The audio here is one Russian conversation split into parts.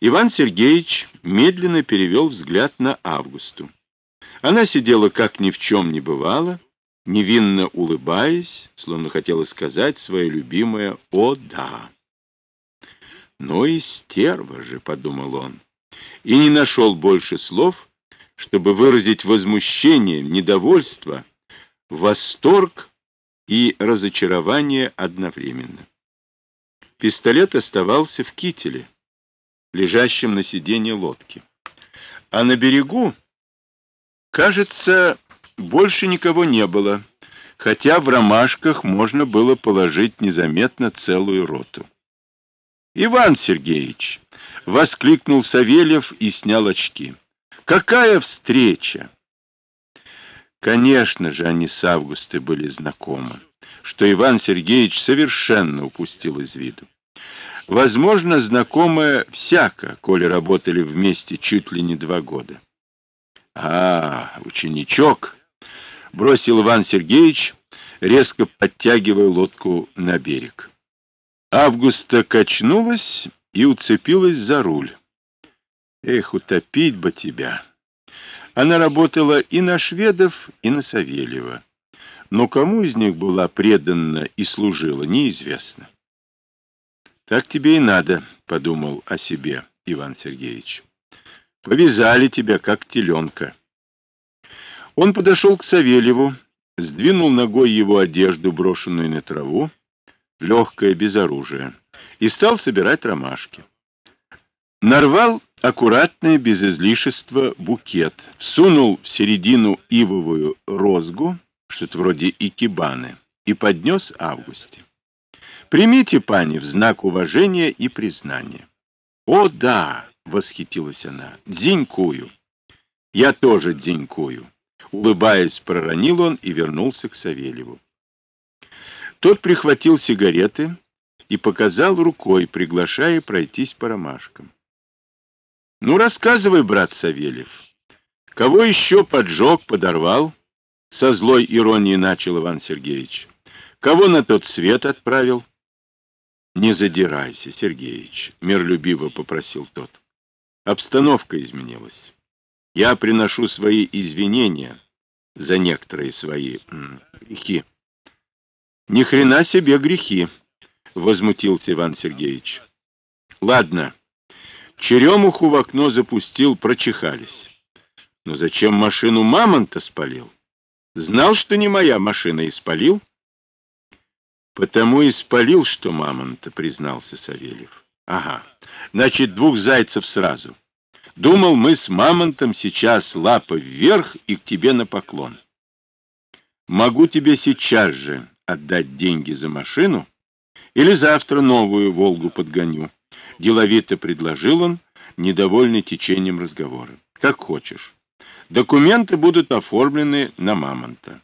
Иван Сергеевич медленно перевел взгляд на Августу. Она сидела, как ни в чем не бывало, невинно улыбаясь, словно хотела сказать свое любимое «О, да!». «Ну и стерва же», — подумал он, и не нашел больше слов, чтобы выразить возмущение, недовольство, восторг и разочарование одновременно. Пистолет оставался в кителе, лежащем на сиденье лодки. А на берегу, кажется, больше никого не было, хотя в ромашках можно было положить незаметно целую роту. «Иван Сергеевич!» — воскликнул Савельев и снял очки. «Какая встреча!» Конечно же, они с Августой были знакомы, что Иван Сергеевич совершенно упустил из виду. Возможно, знакомая всяко, коли работали вместе чуть ли не два года. А, ученичок, бросил Иван Сергеевич, резко подтягивая лодку на берег. Августа качнулась и уцепилась за руль. Эх, утопить бы тебя. Она работала и на шведов, и на Савельева. Но кому из них была предана и служила, неизвестно. Так тебе и надо, подумал о себе Иван Сергеевич. Повязали тебя, как теленка. Он подошел к Савельеву, сдвинул ногой его одежду, брошенную на траву, легкое, без оружия, и стал собирать ромашки. Нарвал аккуратный, без излишества, букет, сунул в середину ивовую розгу, что-то вроде икебаны, и поднес Августе. Примите, пани, в знак уважения и признания. О, да, восхитилась она, дзинькую. Я тоже дзинькую. Улыбаясь, проронил он и вернулся к Савельеву. Тот прихватил сигареты и показал рукой, приглашая пройтись по ромашкам. — Ну, рассказывай, брат Савельев, кого еще поджег, подорвал? Со злой иронией начал Иван Сергеевич. Кого на тот свет отправил? Не задирайся, Сергеич, миролюбиво попросил тот. Обстановка изменилась. Я приношу свои извинения за некоторые свои грехи. Ни хрена себе грехи, возмутился Иван Сергеевич. Ладно. Черемуху в окно запустил, прочихались. Но зачем машину мамонта спалил? Знал, что не моя машина, и спалил? Потому и спалил, что мамонта, признался Савельев. Ага, значит, двух зайцев сразу. Думал, мы с мамонтом сейчас лапы вверх и к тебе на поклон. Могу тебе сейчас же отдать деньги за машину или завтра новую «Волгу» подгоню. Деловито предложил он, недовольный течением разговора. Как хочешь. Документы будут оформлены на мамонта.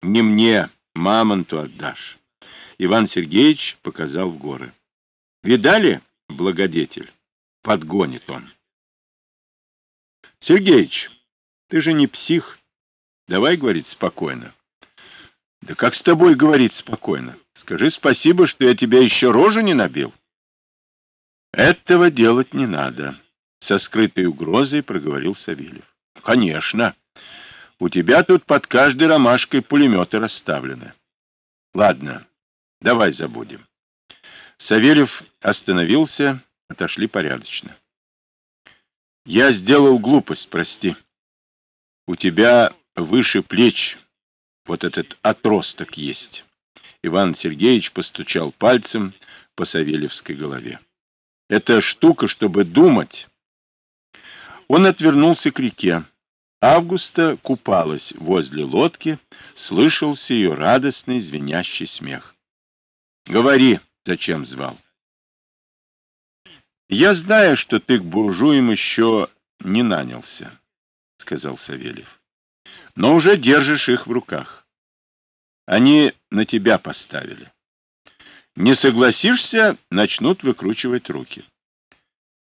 Не мне, мамонту отдашь. Иван Сергеевич показал в горы. «Видали, благодетель?» Подгонит он. «Сергеич, ты же не псих. Давай говорить спокойно». «Да как с тобой говорить спокойно? Скажи спасибо, что я тебя еще рожу не набил». «Этого делать не надо», — со скрытой угрозой проговорил Савельев. «Конечно. У тебя тут под каждой ромашкой пулеметы расставлены. Ладно, Давай забудем. Савельев остановился, отошли порядочно. Я сделал глупость, прости. У тебя выше плеч вот этот отросток есть. Иван Сергеевич постучал пальцем по Савельевской голове. Это штука, чтобы думать. Он отвернулся к реке. Августа купалась возле лодки, слышался ее радостный звенящий смех. Говори, зачем звал. Я знаю, что ты к буржуям еще не нанялся, сказал Савельев. Но уже держишь их в руках. Они на тебя поставили. Не согласишься, начнут выкручивать руки.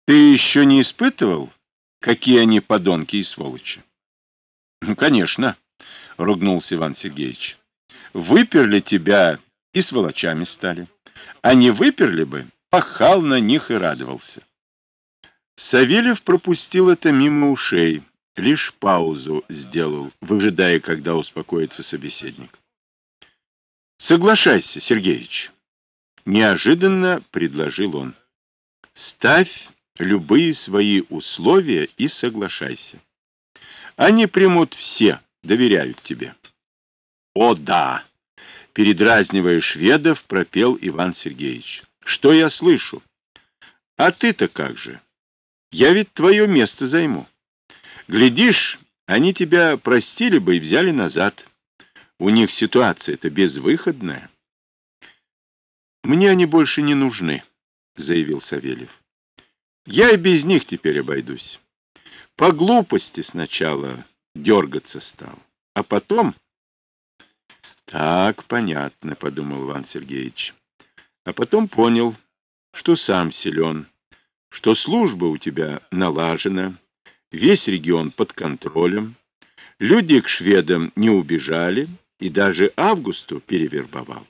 Ты еще не испытывал, какие они подонки и сволочи? Ну, конечно, ругнулся Иван Сергеевич. Выперли тебя и сволочами стали. А не выперли бы, пахал на них и радовался. Савельев пропустил это мимо ушей, лишь паузу сделал, выжидая, когда успокоится собеседник. «Соглашайся, Сергеич», — неожиданно предложил он. «Ставь любые свои условия и соглашайся. Они примут все, доверяют тебе». «О, да!» — передразнивая шведов, пропел Иван Сергеевич. «Что я слышу? А ты-то как же? Я ведь твое место займу. Глядишь, они тебя простили бы и взяли назад. У них ситуация-то безвыходная». «Мне они больше не нужны», — заявил Савельев. «Я и без них теперь обойдусь. По глупости сначала дергаться стал, а потом...» Так, понятно, подумал Иван Сергеевич. А потом понял, что сам силен, что служба у тебя налажена, весь регион под контролем, люди к шведам не убежали и даже Августу перевербовал.